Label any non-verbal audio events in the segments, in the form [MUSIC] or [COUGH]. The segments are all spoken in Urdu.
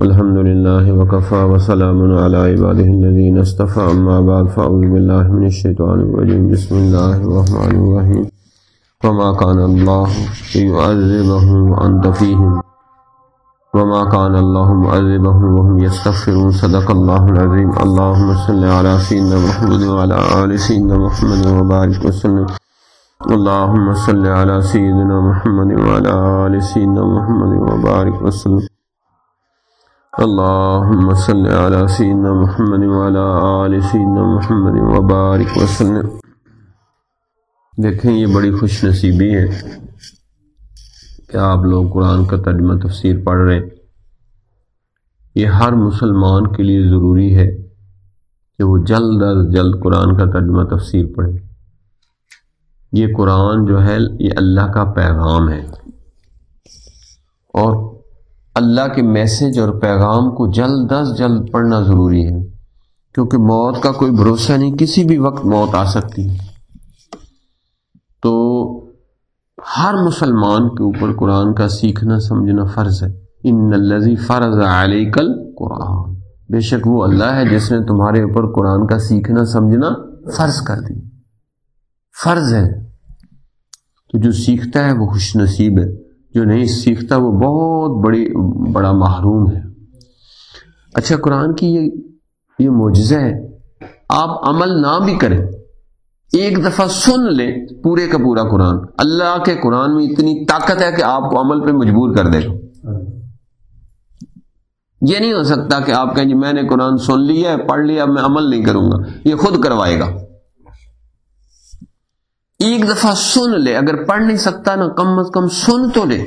الحمد لله وكفى وسلام على عباده الذين اصطفى، أما بعد، فأعوذ بالله من الشيطان الرجيم. بسم الله الرحمن الرحيم. وما كان الله ليعذبهم وأنت فيهم. وما كان الله معذبهم وهم يستغفرون. صدق الله العظيم. اللهم صل على سيدنا محمد وعلى آل سيدنا محمد وبارك وسلم. اللهم صل على سيدنا محمد وعلى آل سيدنا محمد وبارك وسلم. اللهم صل على سيدنا محمد وعلى آل سيدنا محمد وبارك وسلم۔ دیکھیں، یہ بڑی خوش نصیبی ہے کہ آپ لوگ قرآن کا ترجمہ تفسیر پڑھ رہے ہیں۔ یہ ہر مسلمان کے لیے ضروری ہے کہ وہ جلد از جلد قرآن کا ترجمہ تفسیر پڑھے۔ یہ قرآن جو ہے، یہ اللہ کا پیغام ہے۔ اور اللہ کے میسج اور پیغام کو جلد از جلد پڑھنا ضروری ہے، کیونکہ موت کا کوئی بھروسہ نہیں، کسی بھی وقت موت آ سکتی ہے۔ تو ہر مسلمان کے اوپر قرآن کا سیکھنا، سمجھنا فرض ہے۔ ان الزی فرض علی کل قرآن بے شک وہ اللہ ہے جس نے تمہارے اوپر قرآن کا سیکھنا، سمجھنا فرض کر دی فرض ہے۔ تو جو سیکھتا ہے وہ خوش نصیب ہے۔ جو نہیں سیکھتا، وہ بہت بڑی، بڑا محروم ہے۔ اچھا قرآن کی یہ یہ معجزہ ہے۔ آپ عمل نہ بھی کریں، ایک دفعہ سن لیں پورے کا پورا قرآن۔ اللہ کے قرآن میں اتنی طاقت ہے کہ آپ کو عمل پہ مجبور کر دے۔ یہ نہیں ہو سکتا کہ آپ کہیں جی میں نے قرآن سن لیا ہے، پڑھ لیا میں عمل نہیں کروں گا۔ یہ خود کروائے گا۔ ایک دفعہ سن لے، اگر پڑھ نہیں سکتا نا، کم از کم سن تو لے۔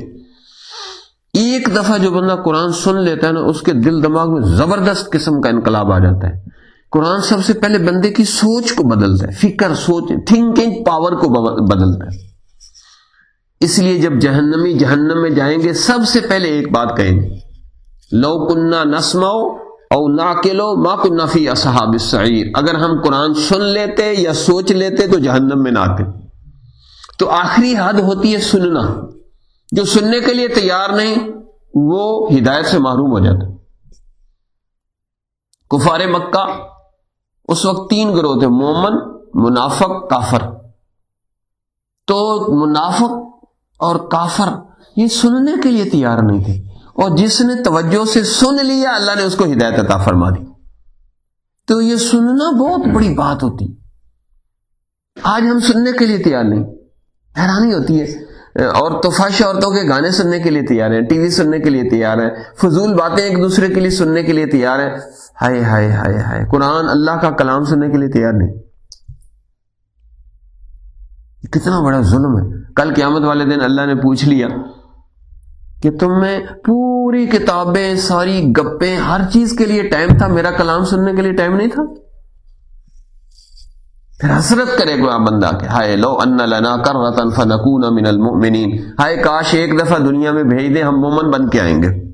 ایک دفعہ جو بندہ قرآن سن لیتا ہے نا، اس کے دل دماغ میں زبردست قسم کا انقلاب آ جاتا ہے۔ قرآن سب سے پہلے بندے کی سوچ کو بدلتا ہے، فکر، سوچ تھنکنگ پاور کو بدلتا ہے۔ اس لیے جب جہنمی، جہنم میں جائیں گے، سب سے پہلے ایک بات کہیں گے، لو کنہ نسماؤ او نہ کلو ماں کنہ فی اصحاب السعیر۔ اگر ہم قرآن سن لیتے یا سوچ لیتے تو جہنم میں نہ آتے۔ تو آخری حد ہوتی ہے سننا۔ جو سننے کے لیے تیار نہیں، وہ ہدایت سے محروم ہو جاتا۔ کفار مکہ، اس وقت تین گروہ تھے، مومن، منافق، کافر۔ تو منافق اور کافر یہ سننے کے لیے تیار نہیں تھے۔ اور جس نے توجہ سے سن لیا، اللہ نے اس کو ہدایت عطا فرما دی۔ تو یہ سننا بہت بڑی بات ہوتی۔ آج ہم سننے کے لیے تیار نہیں۔ حیرانی ہوتی ہے۔ اور توفاش عورتوں کے گانے سننے کے لیے تیار ہیں، ٹی وی سننے کے لیے تیار ہیں، فضول باتیں ایک دوسرے کے لیے سننے کے لیے تیار ہیں۔ ہائے ہائے ہائے ہائے، قرآن اللہ کا کلام سننے کے لیے تیار نہیں۔ کتنا بڑا ظلم ہے۔ کل قیامت والے دن اللہ نے پوچھ لیا کہ تم میں پوری کتابیں، ساری گپیں، ہر چیز کے لیے ٹائم تھا، میرا کلام سننے کے لیے ٹائم نہیں تھا؟ پھر حسرت کرے گا بندہ کہ ہائے لو ان لنا کر رتن فنکون من المؤمنین۔ ہائے کاش ایک دفعہ دنیا میں بھیج دیں ہم مومن بن کے آئیں گے۔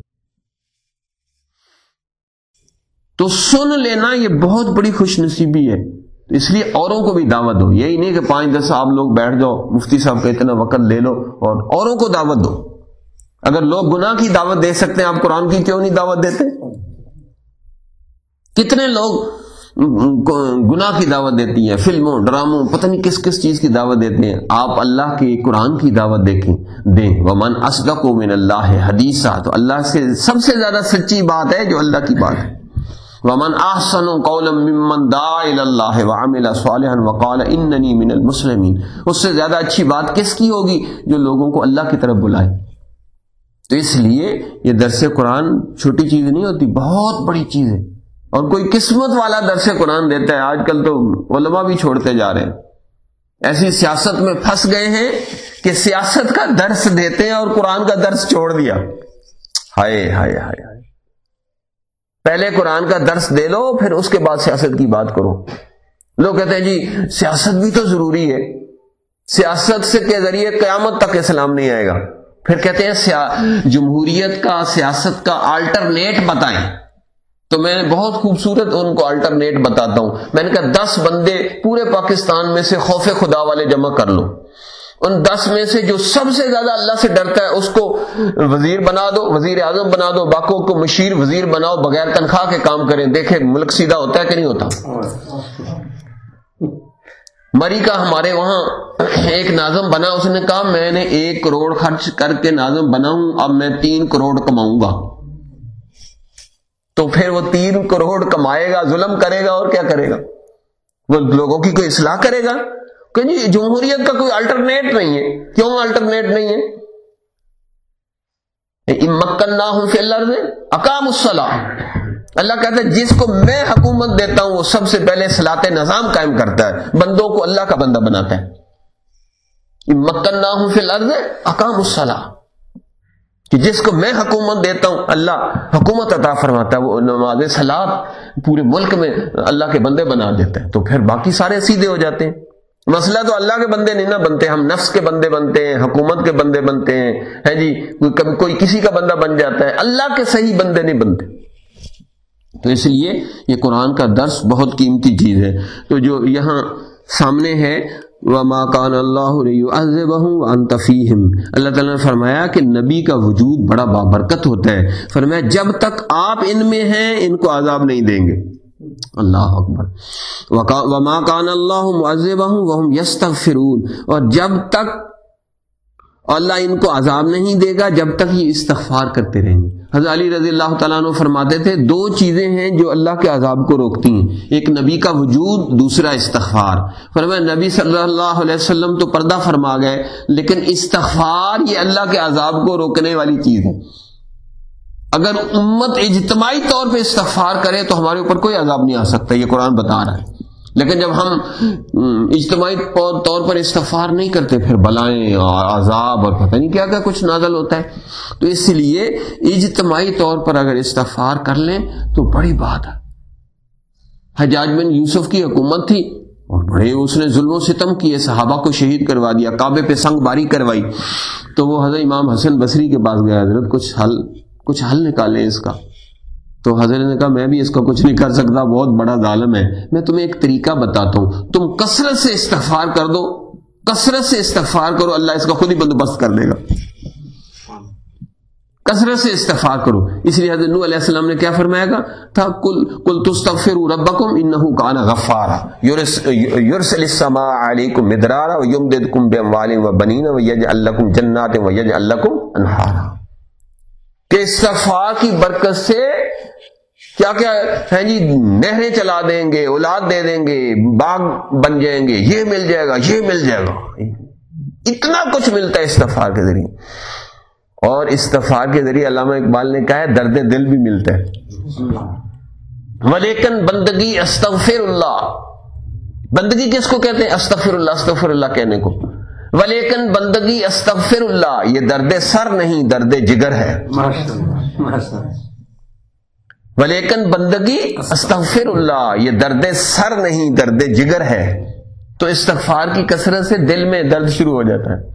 تو سن لینا، یہ بہت بڑی خوش نصیبی ہے۔ اس لیے اوروں کو بھی دعوت دو۔ یہی نہیں کہ پانچ دس آپ لوگ بیٹھ جاؤ، مفتی صاحب کا اتنا وقت لے لو اور اوروں کو دعوت دو۔ اگر لوگ گناہ کی دعوت دے سکتے ہیں، آپ قرآن کی کیوں نہیں دعوت دیتے؟ کتنے لوگ گناہ کی دعوت دیتی ہیں، فلموں، ڈراموں، پتہ نہیں کس کس چیز کی دعوت دیتے ہیں۔ آپ اللہ کے قرآن کی دعوت دیکھیں، دیں۔ ومن اسدق من اللہ حدیثہ تو اللہ سے سب سے زیادہ سچی بات ہے جو اللہ کی بات ہے۔ ومن احسن قولا ممن دعا الى الله وعمل صالحا وقال انني من المسلمين۔ اس سے زیادہ اچھی بات کس کی ہوگی؟ جو لوگوں کو اللہ کی طرف بلائے۔ تو اس لیے یہ درس قرآن چھوٹی چیز نہیں ہوتی، بہت بڑی چیز ہے۔ اور کوئی قسمت والا درس قرآن دیتا ہے۔ آج کل تو علماء بھی چھوڑتے جا رہے ہیں۔ ایسی سیاست میں پھنس گئے ہیں کہ سیاست کا درس دیتے ہیں اور قرآن کا درس چھوڑ دیا۔ ہائے ہائے ہائے ہائے۔ پہلے قرآن کا درس دے لو، پھر اس کے بعد سیاست کی بات کرو۔ لوگ کہتے ہیں جی سیاست بھی تو ضروری ہے۔ سیاست سے کے ذریعے قیامت تک اسلام نہیں آئے گا۔ پھر کہتے ہیں جمہوریت کا، سیاست کا آلٹرنیٹ بتائیں۔ تو میں بہت خوبصورت ان کو الٹرنیٹ بتاتا ہوں۔ میں نے کہا دس بندے پورے پاکستان میں سے خوف خدا والے جمع کر لو۔ ان دس میں سے جو سب سے زیادہ اللہ سے ڈرتا ہے، اس کو وزیر بنا دو، وزیر اعظم بنا دو باقوں کو مشیر وزیر بناؤ بغیر تنخواہ کے کام کریں۔ دیکھیں ملک سیدھا ہوتا ہے کہ نہیں ہوتا؟ مری کا ہمارے وہاں ایک ناظم بنا، اس نے کہا، میں نے ایک کروڑ خرچ کر کے ناظم بنا ہوں، اب میں تین کروڑ کماؤں گا۔ تو پھر وہ تین کروڑ کمائے گا، ظلم کرے گا اور کیا کرے گا؟ وہ لوگوں کی کوئی اصلاح کرے گا؟ کہ جی جمہوریت کا کوئی الٹرنیٹ نہیں ہے۔ کیوں الٹرنیٹ نہیں ہے؟ مکن نہ ہوں فی اکام الصلاح اللہ کہتا ہے، جس کو میں حکومت دیتا ہوں، وہ سب سے پہلے سلاط نظام قائم کرتا ہے۔ بندوں کو اللہ کا بندہ بناتا ہے۔ مکن نہ ہوں فی الارض اقام الصلاح کہ جس کو میں حکومت دیتا ہوں، اللہ حکومت عطا فرماتا ہے، وہ نماز سلاد پورے ملک میں اللہ کے بندے بنا دیتے ہیں تو پھر باقی سارے سیدھے ہو جاتے ہیں۔ مسئلہ تو اللہ کے بندے نہیں نہ بنتے، ہم نفس کے بندے بنتے ہیں، حکومت کے بندے بنتے ہیں۔ ہے جی کوئی کسی کا بندہ بن جاتا ہے، اللہ کے صحیح بندے نہیں بنتے۔ تو اس لیے یہ قرآن کا درس بہت قیمتی چیز ہے۔ تو جو یہاں سامنے ہے، وما کان اللہ انتفیم اللہ تعالیٰ نے فرمایا کہ نبی کا وجود بڑا بابرکت ہوتا ہے۔ فرمایا، جب تک آپ ان میں ہیں، ان کو عذاب نہیں دیں گے۔ اللہ اکبر۔ وما کان اللہ وهم یستغفرون اور جب تک اللہ ان کو عذاب نہیں دے گا، جب تک یہ استغفار کرتے رہیں گے۔ حضرت علی رضی اللہ تعالیٰ عنہ فرماتے تھے، دو چیزیں ہیں جو اللہ کے عذاب کو روکتی ہیں۔ ایک نبی کا وجود، دوسرا استغفار۔ فرمایا، نبی صلی اللہ علیہ وسلم تو پردہ فرما گئے، لیکن استغفار یہ اللہ کے عذاب کو روکنے والی چیز ہے۔ اگر امت اجتماعی طور پہ استغفار کرے تو ہمارے اوپر کوئی عذاب نہیں آ سکتا، یہ قرآن بتا رہا ہے۔ لیکن جب ہم اجتماعی طور پر استفار نہیں کرتے، پھر بلائیں اور عذاب اور پتہ نہیں کیا کیا کچھ نازل ہوتا ہے۔ تو اس لیے اجتماعی طور پر اگر استفار کر لیں تو بڑی بات ہے۔ حجاج بن یوسف کی حکومت تھی اور بڑے اس نے ظلم و ستم کیے، صحابہ کو شہید کروا دیا، کعبے پہ سنگ باری کروائی۔ تو وہ حضرت امام حسن بصری کے پاس گیا حضرت کچھ حل کچھ حل نکالے اس کا۔ تو حضرت نے کہا، میں بھی اس کا کچھ نہیں کر سکتا، بہت بڑا ظالم ہے۔ میں تمہیں ایک طریقہ بتاتا ہوں۔ تم کثرت سے استغفار کر دو، کثرت سے استغفار کرو، اللہ اس کا خود ہی بندوبست کر دے گا۔ کثرت سے استغفار کرو۔ اس لیے حضرت علیہ السلام نے کیا فرمایا گا تھا کل کل تستغفر ربکم انه کان غفارا۔ یرسل السماء علیکم مدرارا ویمددکم باموال وبنین ویجعل لکم جنات ویجعل لکم انہارا۔ کہ استغفار کی برکت سے کیا کیا ہے جی؟ نہریں چلا دیں گے، اولاد دے دیں گے، باغ بن جائیں گے، یہ مل جائے گا، یہ مل جائے گا۔ اتنا کچھ ملتا ہے استفار کے ذریعے۔ اور استفار کے ذریعے علامہ اقبال نے کہا ہے، درد دل بھی ملتا ہے۔ ولیکن بندگی استغفر اللہ بندگی کس کو کہتے ہیں؟ استغفر اللہ استغفر اللہ کہنے کو۔ ولیکن بندگی استغفر اللہ یہ درد سر نہیں، درد جگر ہے۔ ولیکن بندگی استغفر اللہ یہ درد سر نہیں، درد جگر ہے۔ تو استغفار کی کثرت سے دل میں درد شروع ہو جاتا ہے۔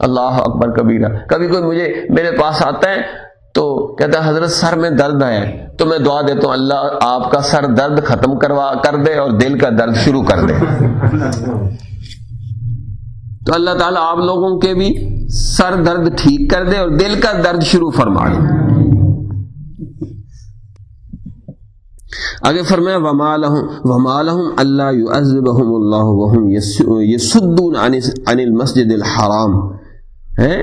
اللہ اکبر کبیرہ۔ کبھی کوئی مجھے میرے پاس آتا ہے تو کہتا ہے، حضرت سر میں درد ہے۔ تو میں دعا دیتا ہوں، اللہ آپ کا سر درد ختم کروا کر دے اور دل کا درد شروع کر دے۔ تو اللہ تعالیٰ آپ لوگوں کے بھی سر درد ٹھیک کر دے اور دل کا درد شروع فرما دے۔ اگر فرمایا، وما لهم وما لهم اللہ يعذبهم الله وهم يسدون عن عن المسجد الحرام۔ ہے؟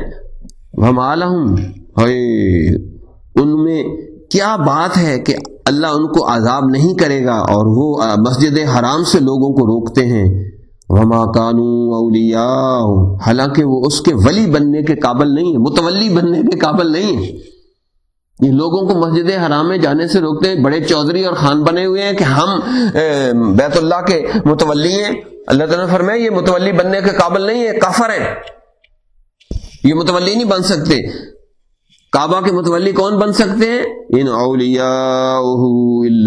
وما لهم۔ ان میں کیا بات ہے کہ اللہ ان کو عذاب نہیں کرے گا اور وہ مسجد حرام سے لوگوں کو روکتے ہیں۔ وما کانو اولیاء حالانکہ وہ اس کے ولی بننے کے قابل نہیں ہے متولی بننے کے قابل نہیں ہے یہ لوگوں کو مسجد حرام میں جانے سے روکتے ہیں، بڑے چودھری اور خان بنے ہوئے ہیں کہ ہم بیت اللہ کے متولی ہیں۔ اللہ تعالیٰ فرمائے یہ متولی بننے کے قابل نہیں ہے کافر ہیں۔ یہ متولی نہیں بن سکتے۔ کعبہ کے متولی کون بن سکتے ہیں؟ ان اولیاء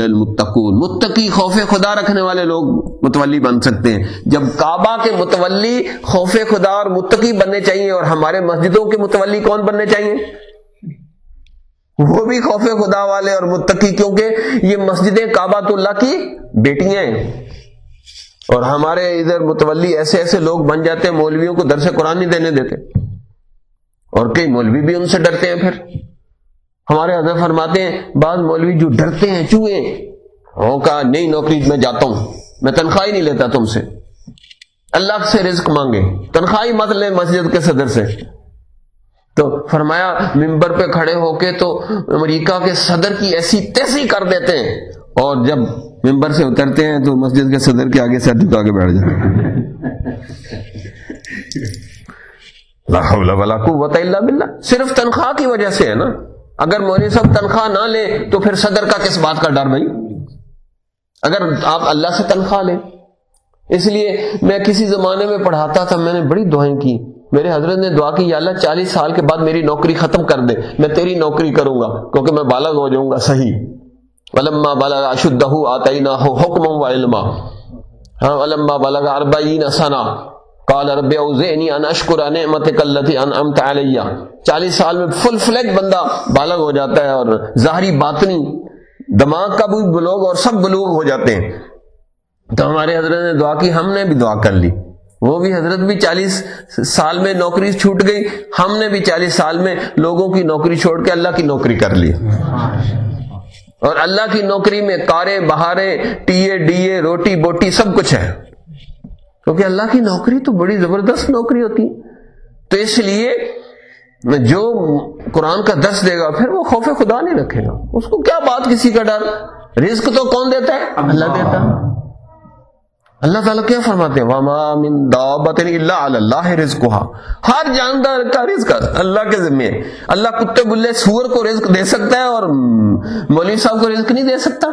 المتقون۔ متقی خوف خدا رکھنے والے لوگ متولی بن سکتے ہیں۔ جب کعبہ کے متولی خوف خدا اور متقی بننے چاہیے اور ہمارے مسجدوں کے متولی کون بننے چاہیے؟ وہ بھی خوف خدا والے اور متقی کیونکہ یہ مسجدیں کعبہ اللہ کی بیٹیاں ہیں۔ اور ہمارے ادھر متولی ایسے ایسے لوگ بن جاتے ہیں، مولویوں کو درس قرآن نہیں دینے دیتے۔ اور کئی مولوی بھی ان سے ڈرتے ہیں پھر۔ ہمارے حضرت فرماتے ہیں، بعض مولوی جو ڈرتے ہیں، چوہے ہوں ہاں، کا نئی نوکری میں جاتا ہوں۔ میں تنخواہ نہیں لیتا تم سے۔ اللہ سے رزق مانگے۔ تنخواہ مت لیں مسجد کے صدر سے۔ تو فرمایا ممبر پہ کھڑے ہو کے تو امریکہ کے صدر کی ایسی تیسی کر دیتے ہیں اور جب ممبر سے اترتے ہیں تو مسجد کے صدر کے آگے سر جھکا کے بیٹھ جاتے ہیں۔ صرف تنخواہ کی وجہ سے ہے نا۔ اگر مولوی صاحب تنخواہ نہ لے تو پھر صدر کا کس بات کا ڈر بھائی؟ اگر آپ اللہ سے تنخواہ لیں۔ اس لیے میں کسی زمانے میں پڑھاتا تھا، میں نے بڑی دعائیں کی۔ میرے حضرت نے دعا کی، یا اللہ، چالیس سال کے بعد میری نوکری ختم کر دے، میں تیری نوکری کروں گا، کیونکہ میں بالغ ہو جاؤں گا۔ صحیح۔ ولما بالغ اشدہ آتینا ہو حکم و علما۔ ہاں ولما بالغ اربعین سنا قال رب اوزعنی ان اشکر نعمتک انعمت علی۔ چالیس سال میں فل فلیج بندہ بالغ ہو جاتا ہے اور ظاہری باطنی دماغ کا بھی بلوغ اور سب بلوغ ہو جاتے ہیں۔ تو ہمارے حضرت نے دعا کی، ہم نے بھی دعا کر لی۔ وہ بھی حضرت بھی چالیس سال میں نوکری چھوٹ گئی، ہم نے بھی چالیس سال میں لوگوں کی نوکری چھوڑ کے اللہ کی نوکری کر لی۔ اور اللہ کی نوکری میں کارے، بہارے ٹی اے ڈی اے روٹی، بوٹی سب کچھ ہے۔ کیونکہ اللہ کی نوکری تو بڑی زبردست نوکری ہوتی۔ تو اس لیے جو قرآن کا دس دے گا، پھر وہ خوف خدا نہیں رکھے گا۔ اس کو کیا بات کسی کا ڈر؟ رزق تو کون دیتا ہے؟ اللہ دیتا۔ ہے اللہ تعالیٰ کیا فرماتے ہیں؟ اللہ اللہ رزق ہر جاندار کا رزق اللہ کے ذمے۔ اللہ کتے بلے سور کو رزق دے سکتا ہے اور مولوی صاحب کو رزق نہیں دے سکتا۔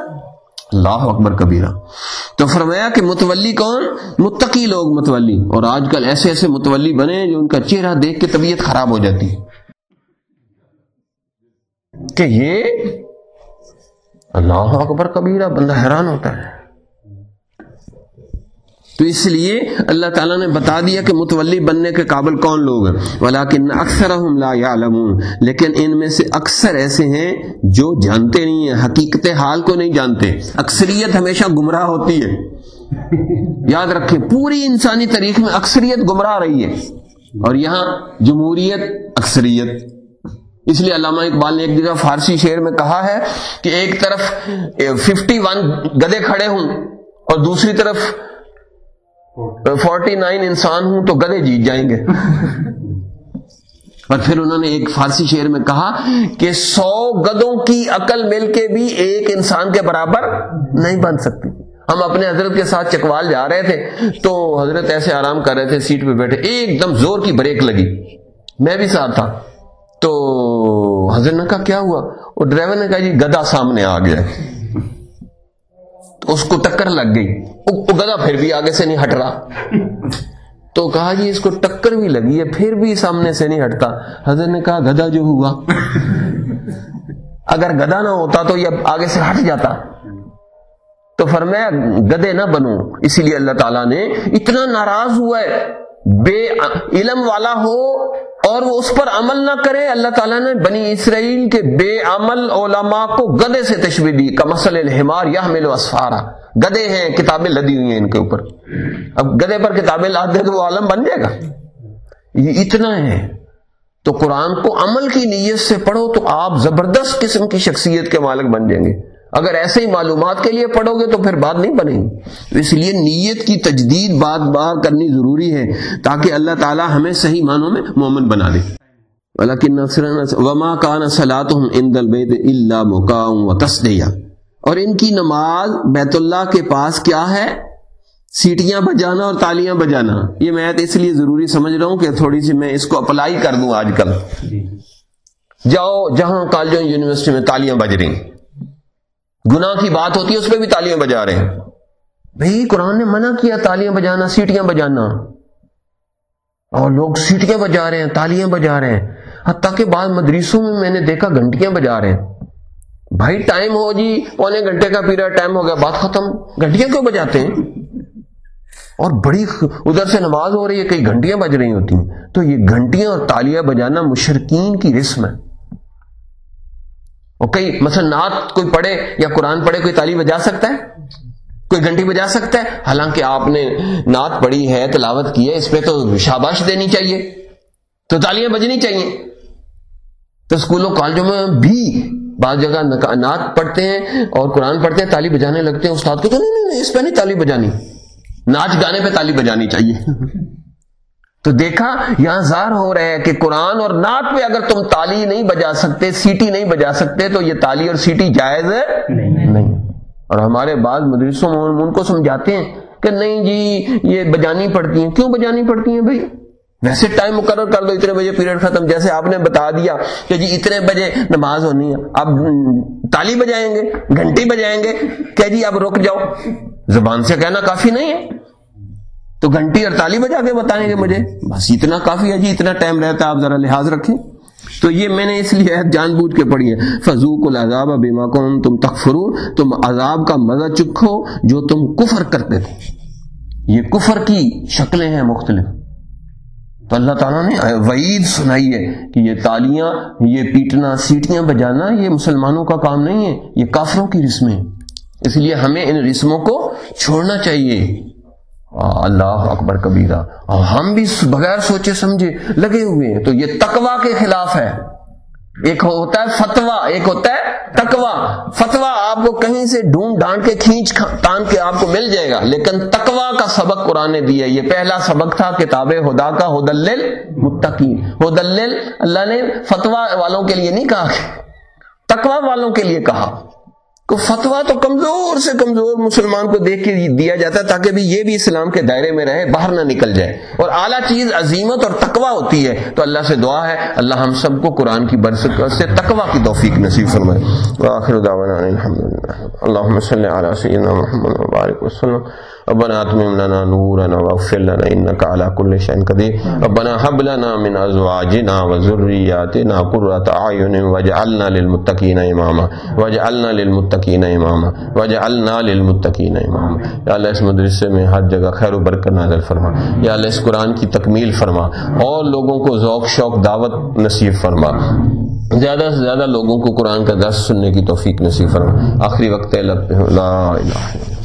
اللہ اکبر کبیرہ۔ تو فرمایا کہ متولی کون؟ متقی لوگ متولی۔ اور آج کل ایسے ایسے متولی بنے جو ان کا چہرہ دیکھ کے طبیعت خراب ہو جاتی۔ کہ یہ اللہ اکبر کبیرہ بندہ حیران ہوتا ہے۔ تو اس لیے اللہ تعالیٰ نے بتا دیا کہ متولی بننے کے قابل کون لوگ ہیں؟ ولیکن اکثر لیکن ان میں سے اکثر ایسے ہیں جو جانتے نہیں ہیں، حقیقت حال کو نہیں جانتے۔ اکثریت ہمیشہ گمراہ ہوتی ہے۔ یاد رکھیں، پوری انسانی تاریخ میں اکثریت گمراہ رہی ہے۔ اور یہاں جمہوریت اکثریت۔ اس لیے علامہ اقبال نے ایک جگہ فارسی شعر میں کہا ہے کہ ایک طرف ففٹی ون گدے کھڑے ہوں اور دوسری طرف فورٹی نائن انسان ہوں تو گدے جیت جائیں گے۔ اور پھر انہوں نے ایک فارسی شعر میں کہا کہ سو گدوں کی عقل مل کے بھی ایک انسان کے برابر نہیں بن سکتی۔ ہم اپنے حضرت کے ساتھ چکوال جا رہے تھے تو حضرت ایسے آرام کر رہے تھے سیٹ پہ بیٹھے۔ ایک دم زور کی بریک لگی۔ میں بھی ساتھ تھا۔ تو حضرت نے کہا، کیا ہوا؟ وہ ڈرائیور نے کہا جی گدا سامنے آ گیا اس کو ٹکر لگ گئی۔ گدا پھر بھی آگے سے نہیں ہٹ رہا۔ تو کہا جی اس کو ٹکر بھی لگی ہے، پھر بھی سامنے سے نہیں ہٹتا۔ حضرت نے کہا گدا جو ہوا۔ اگر گدا نہ ہوتا تو یہ آگے سے ہٹ جاتا۔ تو فرمایا گدے نہ بنو۔ اسی لیے اللہ تعالیٰ نے اتنا ناراض ہوا ہے۔ بے علم والا ہو۔ اور وہ اس پر عمل نہ کرے، اللہ تعالیٰ نے بنی اسرائیل کے بے عمل علماء کو گدے سے تشبیح دی، کا مسل الحمار یا مل وسفارا گدے ہیں، کتابیں لدی ہوئی ہیں ان کے اوپر۔ اب گدے پر کتابیں لا دے تو وہ عالم بن جائے گا۔ یہ اتنا ہے۔ تو قرآن کو عمل کی نیت سے پڑھو تو آپ زبردست قسم کی شخصیت کے مالک بن جائیں گے۔ اگر ایسے ہی معلومات کے لیے پڑھو گے تو پھر بات نہیں بنے گی۔ اس لیے نیت کی تجدید بات بار کرنی ضروری ہے تاکہ اللہ تعالی ہمیں صحیح معنوں میں مومن بنا دے۔ وما کان سلاۃ اللہ اور ان کی نماز بیت اللہ کے پاس کیا ہے؟ سیٹیاں بجانا اور تالیاں بجانا۔ یہ میں اس لیے ضروری سمجھ رہا ہوں کہ تھوڑی سی میں اس کو اپلائی کر دوں آج کل۔ جاؤ جہاں کالجوں یونیورسٹی میں تالیاں بج رہی ہیں۔ گناہ کی بات ہوتی ہے، اس پہ بھی تالیاں بجا رہے ہیں۔ بھائی، قرآن نے منع کیا تالیاں بجانا، سیٹیاں بجانا۔ اور لوگ سیٹیاں بجا رہے ہیں، تالیاں بجا رہے ہیں۔ حتیٰ کہ بعض مدریسوں میں میں نے دیکھا گھنٹیاں بجا رہے ہیں۔ بھائی، ٹائم ہو جی پونے گھنٹے کا پیریڈ ٹائم ہو گیا، بات ختم۔ گھنٹیاں کیوں بجاتے ہیں؟ اور بڑی ادھر سے نماز ہو رہی ہے، کئی گھنٹیاں بج رہی ہوتی ہیں۔ تو یہ گھنٹیاں اور تالیاں بجانا مشرقین کی رسم ہے۔ اور کئی مثلا نعت کوئی پڑھے یا قرآن پڑھے، کوئی تالی بجا سکتا ہے؟ کوئی گھنٹی بجا سکتا ہے؟ حالانکہ آپ نے نعت پڑھی ہے، تلاوت کی ہے، اس پہ تو شاباش دینی چاہیے، تو تالیاں بجنی چاہیے۔ تو اسکولوں کالجوں میں بھی بعض جگہ نعت پڑھتے ہیں اور قرآن پڑھتے ہیں تالی بجانے لگتے ہیں، استاد کو تو نہیں نہیں اس پہ نہیں تالی بجانی۔ ناچ گانے پہ تالی بجانی چاہیے۔ [LAUGHS] تو دیکھا یہاں ظاہر ہو رہا ہے کہ قرآن اور نعت پہ اگر تم تالی نہیں بجا سکتے سیٹی نہیں بجا سکتے تو یہ تالی اور سیٹی جائز ہے؟ نہیں۔ اور ہمارے بعض مدرسوں میں ان کو سمجھاتے ہیں کہ نہیں جی یہ بجانی پڑتی ہیں۔ کیوں بجانی پڑتی ہیں بھائی؟ ویسے ٹائم مقرر کر دو اتنے بجے پیریڈ ختم۔ جیسے آپ نے بتا دیا کہ جی اتنے بجے نماز ہونی ہے۔ اب تالی بجائیں گے گھنٹی بجائیں گے۔ کہ جی اب رک جاؤ۔ زبان سے کہنا کافی نہیں ہے۔ تو گھنٹی اور تالی بجا کے بتائیں گے مجھے؟ بس اتنا کافی ہے جی اتنا ٹائم رہتا ہے، آپ ذرا لحاظ رکھیں۔ تو یہ میں نے اس لیے [LAUGHS] جان بوجھ کے پڑھی ہے۔ فضوق العذاب بیما کون تم تخرو تم عذاب کا مزہ چکھو جو تم کفر کرتے تھے۔ یہ کفر کی شکلیں ہیں مختلف۔ تو اللہ تعالیٰ نے وعید سنائی ہے کہ یہ تالیاں، یہ پیٹنا، سیٹیاں بجانا، یہ مسلمانوں کا کام نہیں ہے، یہ کافروں کی رسمیں اس لیے ہمیں ان رسموں کو چھوڑنا چاہیے۔ اللہ اکبر کبیرہ۔ اور ہم بھی بغیر سوچے سمجھے لگے ہوئے ہیں۔ تو یہ تقوا کے خلاف ہے۔ ایک ہوتا ہے فتوا ایک ہوتا ہے تکوا فتوا آپ کو کہیں سے ڈھونڈ ڈانٹ کے کھینچ تان کے آپ کو مل جائے گا۔ لیکن تکوا کا سبق قرآن نے دیا یہ پہلا سبق تھا کتاب ہدا کا ہدل متقین ہدل اللہ نے فتوا والوں کے لیے نہیں کہا۔ تکوا والوں کے لیے کہا۔ کو فتوا تو کمزور سے کمزور مسلمان کو دیکھ کے دیا جاتا ہے تاکہ بھی یہ بھی اسلام کے دائرے میں رہے، باہر نہ نکل جائے۔ اور اعلیٰ چیز عظیمت اور تقوا ہوتی ہے، تو اللہ سے دعا ہے، اللہ ہم سب کو قرآن کی برست سے تقوا کی توفیق نصیب فرمائے۔ اللہ صلی علی سیدنا محمد وبارک وسلم۔ ربنا اتمم لنا نورنا واغفر لنا انك على كل شيء قدير ربنا هب لنا من ازواجنا وذرياتنا قرة اعين واجعلنا للمتقين اماما۔ واجعلنا للمتقين اماما. وجعلنا للمتقین اماما. یا اللہ اس مدرسے میں ہر جگہ خیر و برکت نازل فرما. یا اللہ اس قرآن کی تکمیل فرما. اور لوگوں کو ذوق، شوق، دعوت نصیب فرما. زیادہ سے زیادہ لوگوں کو قرآن کا درس سننے کی توفیق نصیب فرما. آخری وقت لا الہ